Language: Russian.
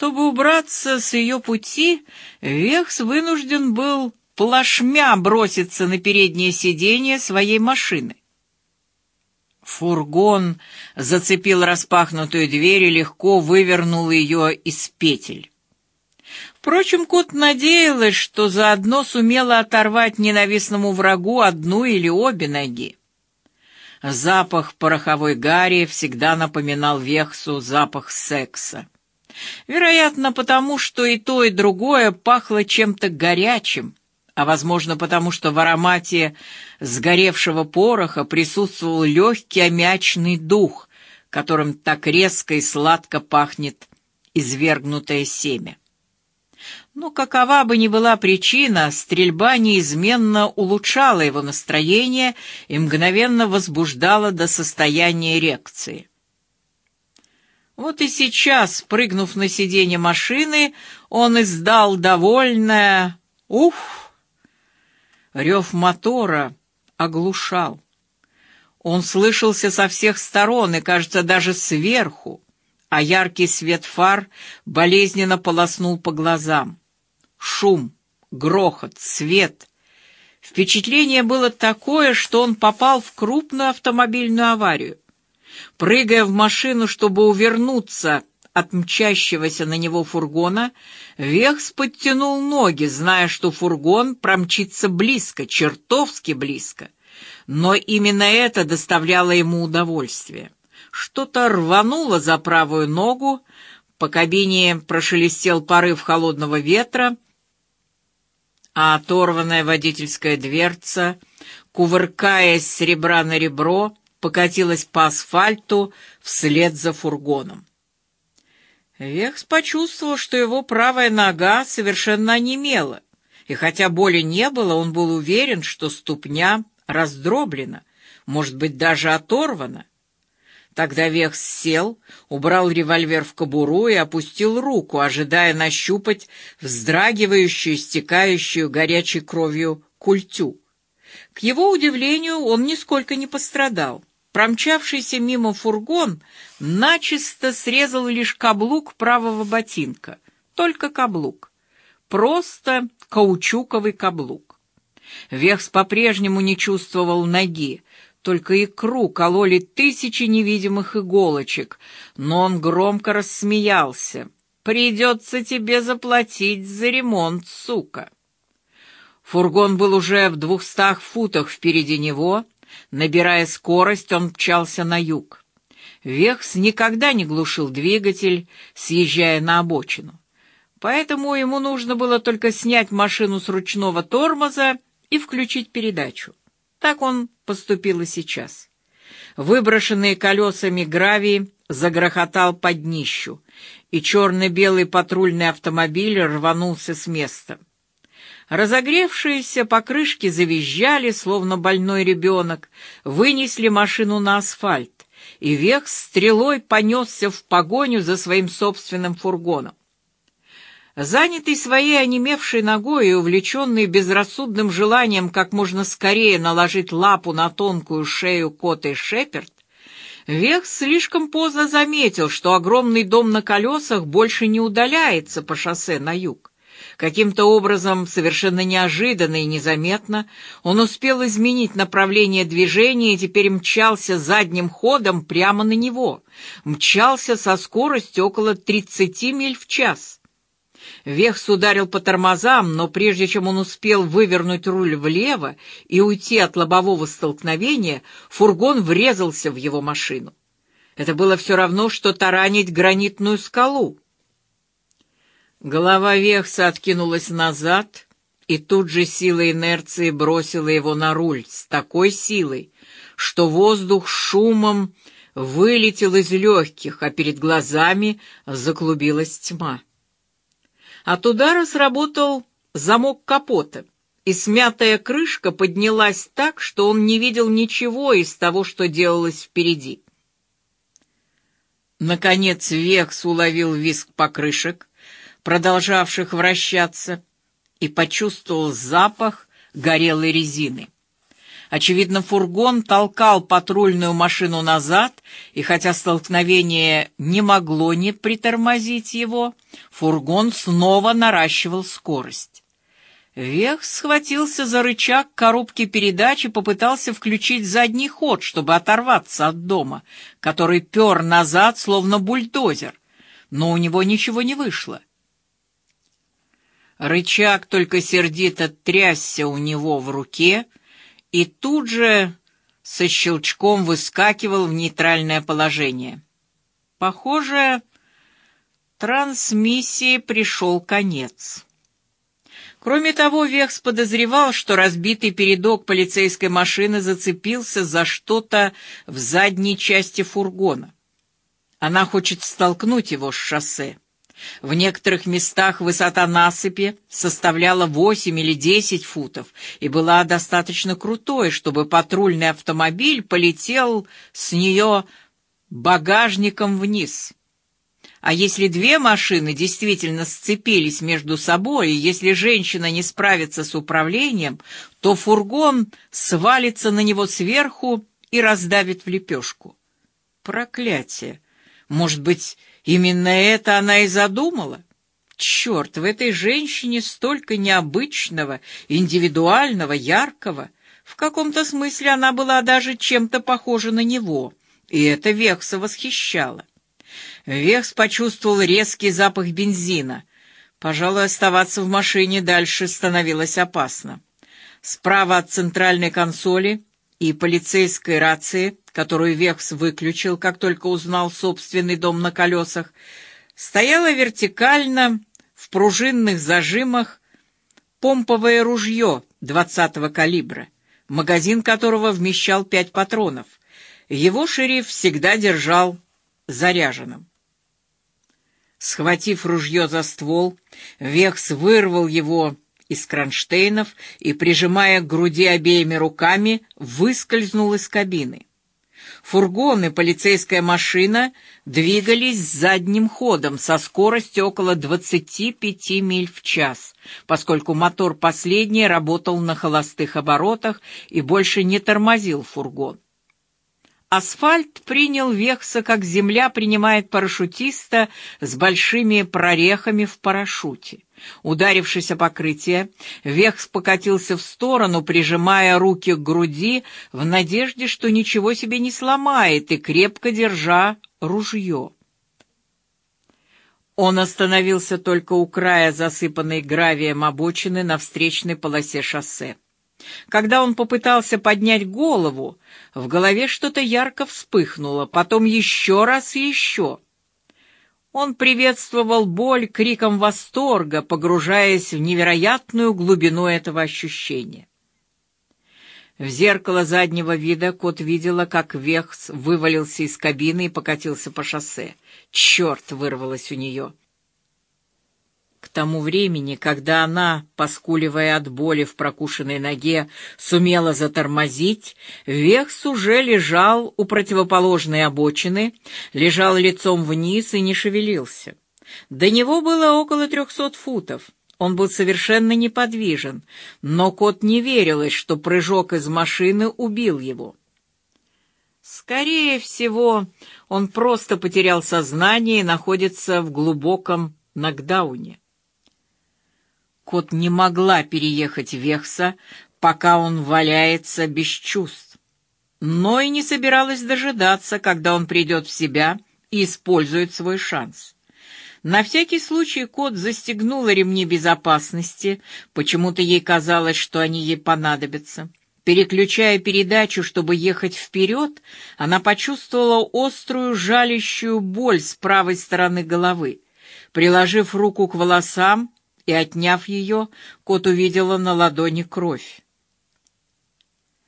Чтобы убраться с ее пути, Вехс вынужден был плашмя броситься на переднее сиденье своей машины. Фургон зацепил распахнутую дверь и легко вывернул ее из петель. Впрочем, кот надеялась, что заодно сумела оторвать ненавистному врагу одну или обе ноги. Запах пороховой гари всегда напоминал Вехсу запах секса. Вероятно, потому что и то, и другое пахло чем-то горячим, а, возможно, потому что в аромате сгоревшего пороха присутствовал легкий аммиачный дух, которым так резко и сладко пахнет извергнутое семя. Но какова бы ни была причина, стрельба неизменно улучшала его настроение и мгновенно возбуждала до состояния эрекции. Вот и сейчас, прыгнув на сиденье машины, он издал довольное «Уф!». Рев мотора оглушал. Он слышался со всех сторон и, кажется, даже сверху, а яркий свет фар болезненно полоснул по глазам. Шум, грохот, свет. Впечатление было такое, что он попал в крупную автомобильную аварию. Прыгая в машину, чтобы увернуться от мчащегося на него фургона, Вехс подтянул ноги, зная, что фургон промчится близко, чертовски близко. Но именно это доставляло ему удовольствие. Что-то рвануло за правую ногу, по кабине прошелестел порыв холодного ветра, а оторванная водительская дверца, кувыркаясь с ребра на ребро, покатилась по асфальту вслед за фургоном. Векс почувствовал, что его правая нога совершенно онемела, и хотя боли не было, он был уверен, что ступня раздроблена, может быть, даже оторвана. Тогда Векс сел, убрал револьвер в кобуру и опустил руку, ожидая нащупать вздрагивающую, стекающую горячей кровью культю. К его удивлению, он нисколько не пострадал. Промчавшийся мимо фургон начисто срезал лишь каблук правого ботинка. Только каблук. Просто каучуковый каблук. Вехс по-прежнему не чувствовал ноги, только икру кололи тысячи невидимых иголочек, но он громко рассмеялся. «Придется тебе заплатить за ремонт, сука!» Фургон был уже в двухстах футах впереди него, Набирая скорость, он мчался на юг. Вехс никогда не глушил двигатель, съезжая на обочину. Поэтому ему нужно было только снять машину с ручного тормоза и включить передачу. Так он поступил и сейчас. Выброшенные колесами гравий загрохотал под днищу, и черно-белый патрульный автомобиль рванулся с места. Разогревшиеся покрышки завизжали, словно больной ребенок, вынесли машину на асфальт, и вех стрелой понесся в погоню за своим собственным фургоном. Занятый своей онемевшей ногой и увлеченный безрассудным желанием как можно скорее наложить лапу на тонкую шею коты Шеперд, Вех слишком поздно заметил, что огромный дом на колесах больше не удаляется по шоссе на юг. Каким-то образом, совершенно неожиданно и незаметно, он успел изменить направление движения и теперь мчался задним ходом прямо на него. Мчался со скоростью около 30 миль в час. Вехс ударил по тормозам, но прежде чем он успел вывернуть руль влево и уйти от лобового столкновения, фургон врезался в его машину. Это было все равно, что таранить гранитную скалу. Голова Вехса откинулась назад, и тут же сила инерции бросила его на руль с такой силой, что воздух шумом вылетел из легких, а перед глазами заклубилась тьма. От удара сработал замок капота, и смятая крышка поднялась так, что он не видел ничего из того, что делалось впереди. Наконец Векс уловил визг покрышек, продолжавших вращаться, и почувствовал запах горелой резины. Очевидно, фургон толкал патрульную машину назад, и хотя столкновение не могло не притормозить его, фургон снова наращивал скорость. Вех схватился за рычаг коробки передач и попытался включить задний ход, чтобы оторваться от дома, который пер назад, словно бульдозер, но у него ничего не вышло. Рычаг только сердито трясся у него в руке и тут же со щелчком выскакивал в нейтральное положение. Похоже, трансмиссии пришел конец. Кроме того, Вехс подозревал, что разбитый передок полицейской машины зацепился за что-то в задней части фургона. Она хочет столкнуть его с шоссе. В некоторых местах высота насыпи составляла 8 или 10 футов и была достаточно крутой, чтобы патрульный автомобиль полетел с нее багажником вниз. А если две машины действительно сцепились между собой, и если женщина не справится с управлением, то фургон свалится на него сверху и раздавит в лепешку. Проклятие! Может быть, Именно это она и задумала. Черт, в этой женщине столько необычного, индивидуального, яркого. В каком-то смысле она была даже чем-то похожа на него, и это Вехса восхищало. Вехс почувствовал резкий запах бензина. Пожалуй, оставаться в машине дальше становилось опасно. Справа от центральной консоли и полицейской рации которую Векс выключил, как только узнал собственный дом на колесах, стояло вертикально в пружинных зажимах помповое ружье двадцатого калибра, магазин которого вмещал пять патронов. Его шериф всегда держал заряженным. Схватив ружье за ствол, Векс вырвал его из кронштейнов и, прижимая к груди обеими руками, выскользнул из кабины. Фургон и полицейская машина двигались задним ходом со скоростью около 25 миль в час, поскольку мотор последний работал на холостых оборотах и больше не тормозил фургон. Асфальт принял Вехса, как земля принимает парашютиста с большими прорехами в парашюте. Ударившись о покрытие, Вехс покатился в сторону, прижимая руки к груди, в надежде, что ничего себе не сломает, и крепко держа ружье. Он остановился только у края засыпанной гравием обочины на встречной полосе шоссе. Когда он попытался поднять голову, в голове что-то ярко вспыхнуло, потом еще раз и еще. Он приветствовал боль криком восторга, погружаясь в невероятную глубину этого ощущения. В зеркало заднего вида кот видела, как Вехс вывалился из кабины и покатился по шоссе. Черт, вырвалось у нее. К тому времени, когда она, поскуливая от боли в прокушенной ноге, сумела затормозить, Вехс уже лежал у противоположной обочины, лежал лицом вниз и не шевелился. До него было около трехсот футов. Он был совершенно неподвижен, но кот не верилось, что прыжок из машины убил его. Скорее всего, он просто потерял сознание и находится в глубоком нокдауне. Кот не могла переехать Вехса, пока он валяется без чувств. Но и не собиралась дожидаться, когда он придет в себя и использует свой шанс. На всякий случай кот застегнула ремни безопасности, почему-то ей казалось, что они ей понадобятся. Переключая передачу, чтобы ехать вперед, она почувствовала острую жалящую боль с правой стороны головы. Приложив руку к волосам, и, отняв ее, кот увидела на ладони кровь.